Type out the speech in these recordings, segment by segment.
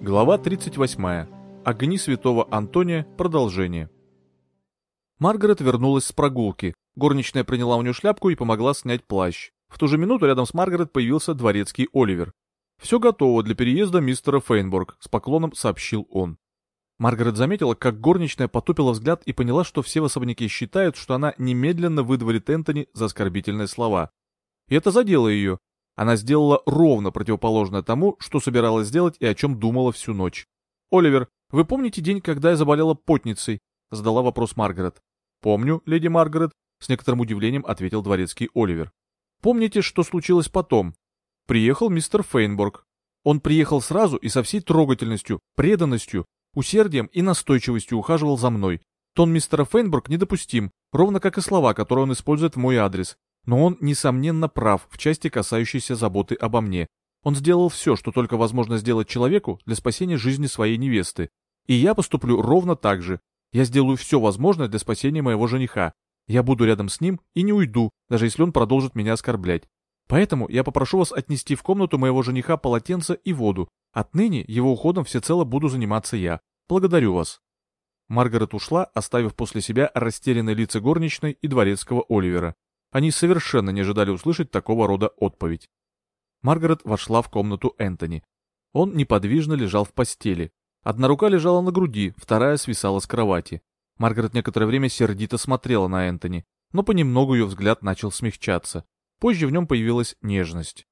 Глава 38. Огни святого Антония. Продолжение. Маргарет вернулась с прогулки. Горничная приняла у нее шляпку и помогла снять плащ. В ту же минуту рядом с Маргарет появился дворецкий Оливер. «Все готово для переезда мистера Фейнборг», — с поклоном сообщил он. Маргарет заметила, как горничная потупила взгляд и поняла, что все в особняке считают, что она немедленно выдворит Энтони за оскорбительные слова. И это задело ее. Она сделала ровно противоположное тому, что собиралась сделать и о чем думала всю ночь. «Оливер, вы помните день, когда я заболела потницей?» — задала вопрос Маргарет. «Помню, леди Маргарет», — с некоторым удивлением ответил дворецкий Оливер. «Помните, что случилось потом?» Приехал мистер Фейнборг. Он приехал сразу и со всей трогательностью, преданностью, усердием и настойчивостью ухаживал за мной. Тон мистера Фейнборг недопустим, ровно как и слова, которые он использует в мой адрес. Но он, несомненно, прав в части, касающейся заботы обо мне. Он сделал все, что только возможно сделать человеку для спасения жизни своей невесты. И я поступлю ровно так же. Я сделаю все возможное для спасения моего жениха. Я буду рядом с ним и не уйду, даже если он продолжит меня оскорблять. Поэтому я попрошу вас отнести в комнату моего жениха полотенце и воду. Отныне его уходом всецело буду заниматься я. Благодарю вас». Маргарет ушла, оставив после себя растерянные лица горничной и дворецкого Оливера. Они совершенно не ожидали услышать такого рода отповедь. Маргарет вошла в комнату Энтони. Он неподвижно лежал в постели. Одна рука лежала на груди, вторая свисала с кровати. Маргарет некоторое время сердито смотрела на Энтони, но понемногу ее взгляд начал смягчаться. Позже в нем появилась нежность.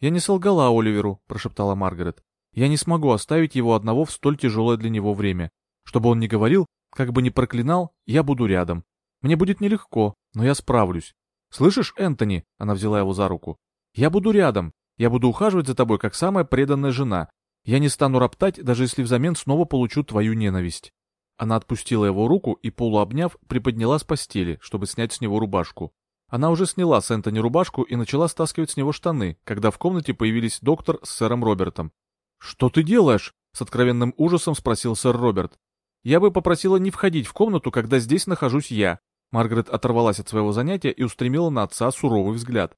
«Я не солгала Оливеру», — прошептала Маргарет. «Я не смогу оставить его одного в столь тяжелое для него время. Чтобы он не говорил, как бы ни проклинал, я буду рядом. Мне будет нелегко, но я справлюсь. Слышишь, Энтони?» — она взяла его за руку. «Я буду рядом. Я буду ухаживать за тобой, как самая преданная жена. Я не стану роптать, даже если взамен снова получу твою ненависть». Она отпустила его руку и, полуобняв, приподняла с постели, чтобы снять с него рубашку. Она уже сняла с Энтони рубашку и начала стаскивать с него штаны, когда в комнате появились доктор с сэром Робертом. «Что ты делаешь?» — с откровенным ужасом спросил сэр Роберт. «Я бы попросила не входить в комнату, когда здесь нахожусь я». Маргарет оторвалась от своего занятия и устремила на отца суровый взгляд.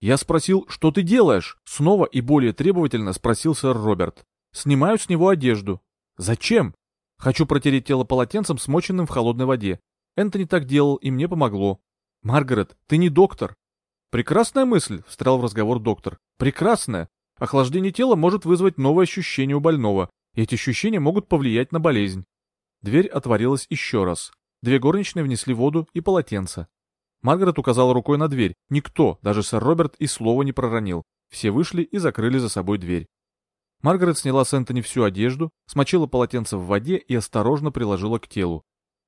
«Я спросил, что ты делаешь?» — снова и более требовательно спросил сэр Роберт. «Снимаю с него одежду». «Зачем?» «Хочу протереть тело полотенцем, смоченным в холодной воде. Энтони так делал, и мне помогло. «Маргарет, ты не доктор». «Прекрасная мысль», — встрял в разговор доктор. «Прекрасная. Охлаждение тела может вызвать новое ощущение у больного, и эти ощущения могут повлиять на болезнь». Дверь отворилась еще раз. Две горничные внесли воду и полотенце. Маргарет указала рукой на дверь. Никто, даже сэр Роберт, и слова не проронил. Все вышли и закрыли за собой дверь. Маргарет сняла с Энтони всю одежду, смочила полотенце в воде и осторожно приложила к телу.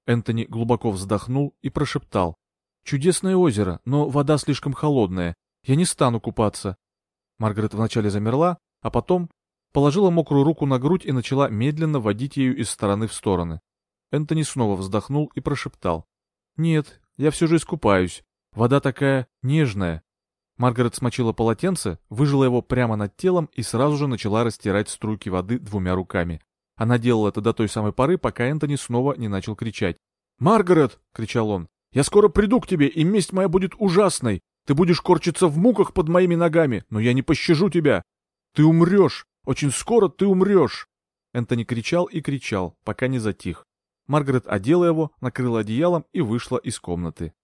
Энтони глубоко вздохнул и прошептал. Чудесное озеро, но вода слишком холодная. Я не стану купаться. Маргарет вначале замерла, а потом положила мокрую руку на грудь и начала медленно водить ею из стороны в стороны. Энтони снова вздохнул и прошептал. «Нет, я все же искупаюсь. Вода такая нежная». Маргарет смочила полотенце, выжила его прямо над телом и сразу же начала растирать струйки воды двумя руками. Она делала это до той самой поры, пока Энтони снова не начал кричать. «Маргарет!» — кричал он. Я скоро приду к тебе, и месть моя будет ужасной. Ты будешь корчиться в муках под моими ногами, но я не пощажу тебя. Ты умрешь. Очень скоро ты умрешь. Энтони кричал и кричал, пока не затих. Маргарет одела его, накрыла одеялом и вышла из комнаты.